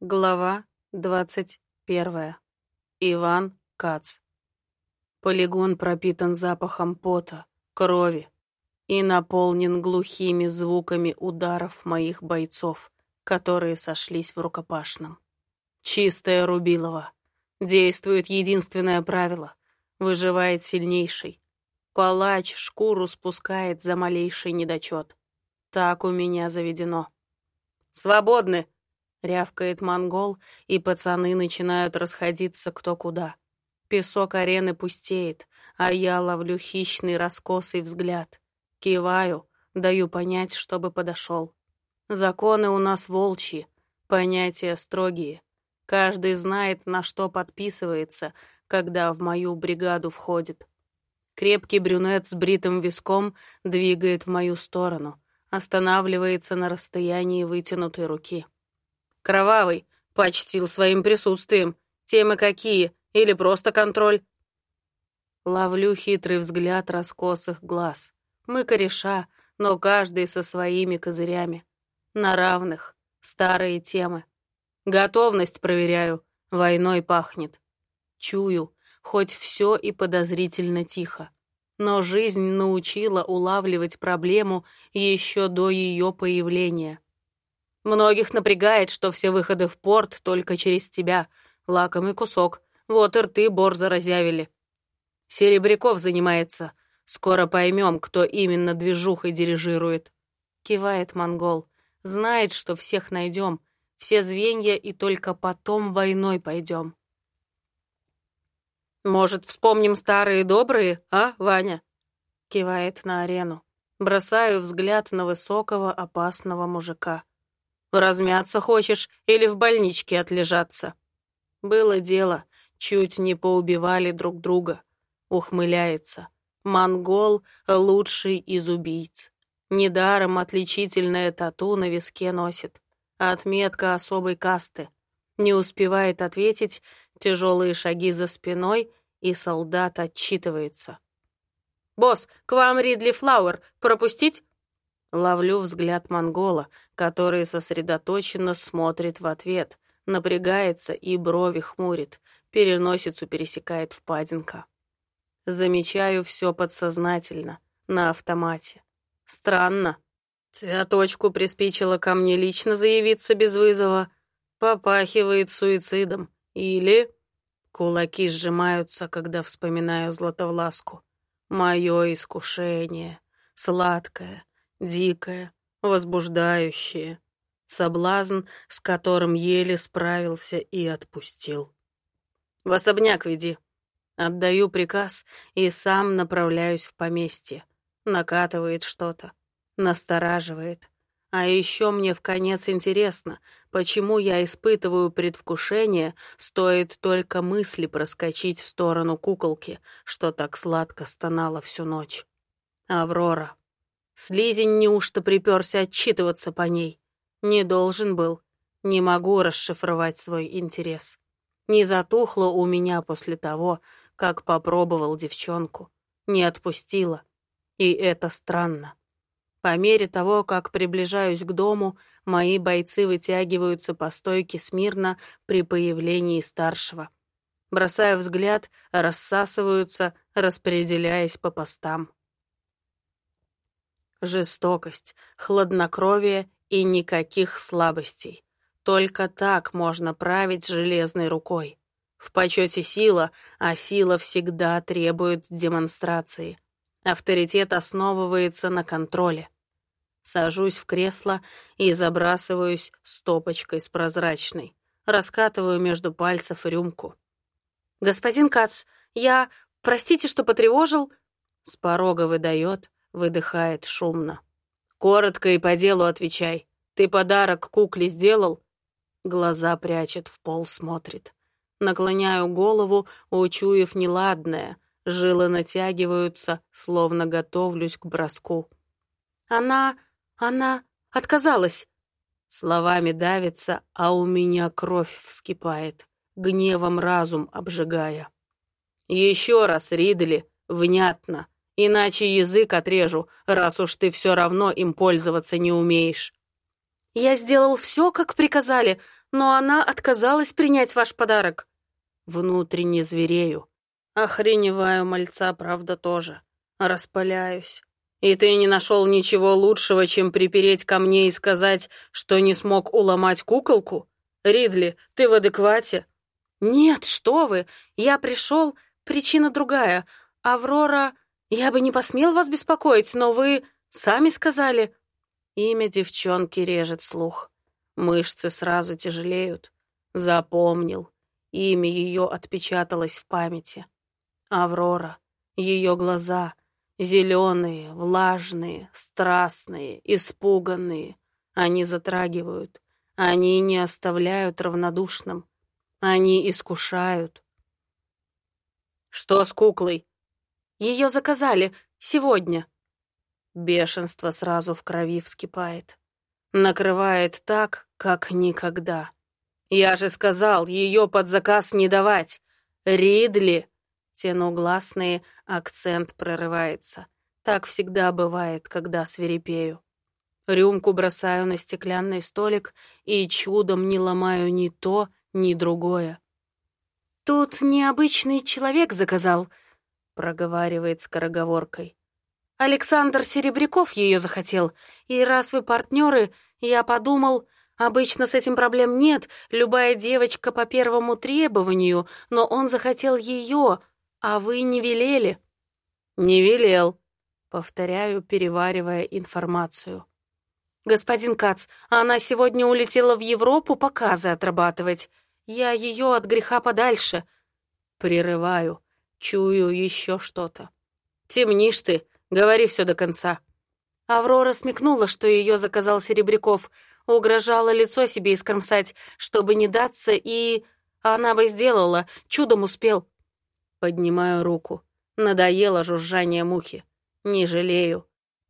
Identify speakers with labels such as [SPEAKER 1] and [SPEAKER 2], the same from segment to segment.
[SPEAKER 1] Глава двадцать первая. Иван Кац. Полигон пропитан запахом пота, крови и наполнен глухими звуками ударов моих бойцов, которые сошлись в рукопашном. Чистое Рубилово. Действует единственное правило — выживает сильнейший. Палач шкуру спускает за малейший недочет. Так у меня заведено. «Свободны!» Рявкает монгол, и пацаны начинают расходиться кто куда. Песок арены пустеет, а я ловлю хищный раскосый взгляд. Киваю, даю понять, чтобы подошел. Законы у нас волчьи, понятия строгие. Каждый знает, на что подписывается, когда в мою бригаду входит. Крепкий брюнет с бритым виском двигает в мою сторону, останавливается на расстоянии вытянутой руки. Кровавый почтил своим присутствием. Темы какие? Или просто контроль? Ловлю хитрый взгляд раскосых глаз. Мы кореша, но каждый со своими козырями. На равных. Старые темы. Готовность проверяю. Войной пахнет. Чую, хоть все и подозрительно тихо. Но жизнь научила улавливать проблему еще до ее появления. Многих напрягает, что все выходы в порт только через тебя. Лакомый кусок. Вот и рты борзо разъявили. Серебряков занимается. Скоро поймем, кто именно движухой дирижирует. Кивает монгол. Знает, что всех найдем. Все звенья и только потом войной пойдем. Может, вспомним старые добрые, а, Ваня? Кивает на арену. Бросаю взгляд на высокого, опасного мужика. Размяться хочешь или в больничке отлежаться? Было дело, чуть не поубивали друг друга. Ухмыляется. Монгол — лучший из убийц. Недаром отличительное тату на виске носит. Отметка особой касты. Не успевает ответить, тяжелые шаги за спиной, и солдат отчитывается. «Босс, к вам Ридли Флауэр. Пропустить?» Ловлю взгляд монгола, который сосредоточенно смотрит в ответ, напрягается и брови хмурит, переносицу пересекает впадинка. Замечаю все подсознательно, на автомате. Странно. Цветочку приспичило ко мне лично заявиться без вызова. Попахивает суицидом. Или... Кулаки сжимаются, когда вспоминаю Златовласку. Мое искушение. Сладкое, дикое, возбуждающее, соблазн, с которым еле справился и отпустил. «В особняк веди». Отдаю приказ и сам направляюсь в поместье. Накатывает что-то, настораживает. А еще мне в конец интересно, почему я испытываю предвкушение, стоит только мысли проскочить в сторону куколки, что так сладко стонала всю ночь. Аврора. Слизень неужто приперся отчитываться по ней? Не должен был. Не могу расшифровать свой интерес. Не затухло у меня после того, как попробовал девчонку. Не отпустила. И это странно. По мере того, как приближаюсь к дому, мои бойцы вытягиваются по стойке смирно при появлении старшего. Бросая взгляд, рассасываются, распределяясь по постам. Жестокость, хладнокровие и никаких слабостей. Только так можно править железной рукой. В почете сила, а сила всегда требует демонстрации. Авторитет основывается на контроле. Сажусь в кресло и забрасываюсь стопочкой с прозрачной. Раскатываю между пальцев рюмку. «Господин Кац, я... Простите, что потревожил...» С порога выдает, Выдыхает шумно. «Коротко и по делу отвечай. Ты подарок кукле сделал?» Глаза прячет, в пол смотрит. Наклоняю голову, учуяв неладное. Жилы натягиваются, словно готовлюсь к броску. «Она... она... отказалась!» Словами давится, а у меня кровь вскипает, гневом разум обжигая. «Еще раз, Ридли, внятно!» Иначе язык отрежу, раз уж ты все равно им пользоваться не умеешь». «Я сделал все, как приказали, но она отказалась принять ваш подарок».
[SPEAKER 2] Внутренне зверею. Охреневаю мальца, правда, тоже. Распаляюсь. И ты не нашел ничего лучшего, чем припереть ко мне и сказать, что не смог уломать куколку? Ридли, ты в адеквате?
[SPEAKER 1] Нет, что вы, я пришел, причина другая. Аврора, я бы не посмел вас беспокоить, но вы сами сказали.
[SPEAKER 2] Имя девчонки режет слух. Мышцы сразу тяжелеют. Запомнил. Имя ее отпечаталось в памяти. Аврора. Ее глаза. Зеленые, влажные, страстные, испуганные. Они затрагивают. Они не оставляют равнодушным. Они искушают. Что с куклой?
[SPEAKER 1] Ее заказали. Сегодня.
[SPEAKER 2] Бешенство сразу в крови вскипает. Накрывает так, как никогда. Я же сказал, ее под заказ не давать. Ридли. Тяну гласные, акцент прорывается. Так всегда бывает, когда свирепею. Рюмку бросаю на стеклянный столик и чудом не ломаю ни то, ни другое.
[SPEAKER 1] «Тут необычный человек заказал», — проговаривает скороговоркой. «Александр Серебряков ее захотел, и раз вы партнеры, я подумал, обычно с этим проблем нет, любая девочка по первому требованию, но он захотел ее, а вы не велели».
[SPEAKER 2] «Не велел», — повторяю, переваривая информацию.
[SPEAKER 1] «Господин Кац, она сегодня улетела в Европу показы отрабатывать. Я ее от греха подальше».
[SPEAKER 2] Прерываю, чую еще что-то. «Темнишь ты, говори все до конца».
[SPEAKER 1] Аврора смекнула, что ее заказал Серебряков, угрожала лицо себе искромсать, чтобы не даться, и... Она бы сделала, чудом успел.
[SPEAKER 2] Поднимаю руку. Надоело жужжание мухи. Не жалею.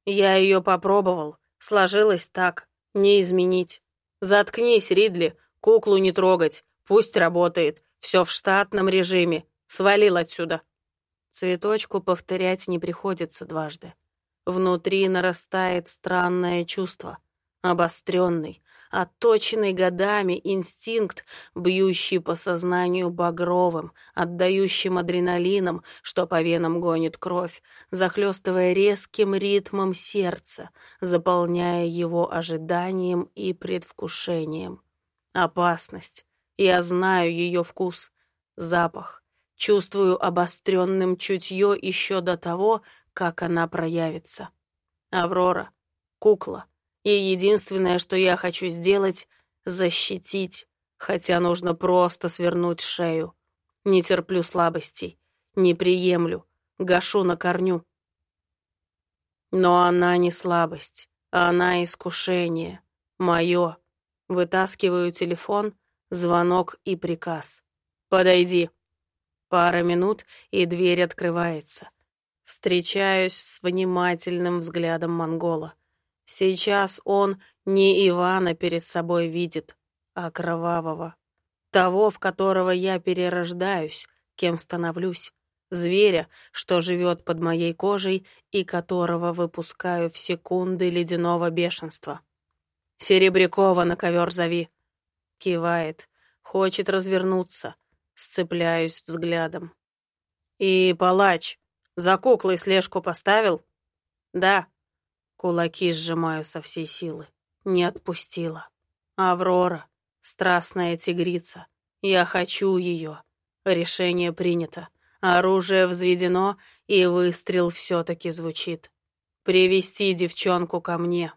[SPEAKER 2] Я ее попробовал. Сложилось так. Не изменить. Заткнись, Ридли. Куклу не трогать. Пусть работает. Все в штатном режиме. Свалил отсюда. Цветочку повторять не приходится дважды. Внутри нарастает странное чувство. Обостренный, отточенный годами инстинкт, бьющий по сознанию багровым, отдающим адреналином, что по венам гонит кровь, захлестывая резким ритмом сердца, заполняя его ожиданием и предвкушением. Опасность. Я знаю ее вкус, запах, чувствую обостренным чутье еще до того, как она проявится. Аврора, кукла — и единственное, что я хочу сделать — защитить, хотя нужно просто свернуть шею. Не терплю слабостей, не приемлю, гашу на корню. Но она не слабость, она искушение, мое. Вытаскиваю телефон, звонок и приказ. «Подойди». Пара минут, и дверь открывается. Встречаюсь с внимательным взглядом монгола. Сейчас он не Ивана перед собой видит, а кровавого. Того, в которого я перерождаюсь, кем становлюсь. Зверя, что живет под моей кожей и которого выпускаю в секунды ледяного бешенства. «Серебрякова на ковер зови!» Кивает, хочет развернуться, сцепляюсь взглядом. «И палач, за куклой слежку поставил?» «Да», Кулаки сжимаю со всей силы. Не отпустила. Аврора, страстная тигрица. Я хочу ее. Решение принято. Оружие взведено, и выстрел все-таки звучит. Привести девчонку ко мне.